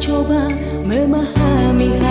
mencoba memahami hati